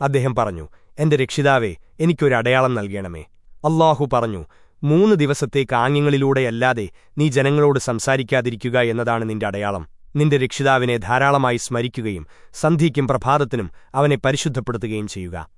അദ്ദേഹം പറഞ്ഞു എന്റെ രക്ഷിതാവേ എനിക്കൊരു അടയാളം നൽകണമേ. അള്ളാഹു പറഞ്ഞു മൂന്ന് ദിവസത്തേക്ക് ആംഗ്യങ്ങളിലൂടെയല്ലാതെ നീ ജനങ്ങളോട് സംസാരിക്കാതിരിക്കുക എന്നതാണ് നിന്റെ അടയാളം. നിന്റെ രക്ഷിതാവിനെ ധാരാളമായി സ്മരിക്കുകയും സന്ധിക്കും പ്രഭാതത്തിനും അവനെ പരിശുദ്ധപ്പെടുത്തുകയും ചെയ്യുക.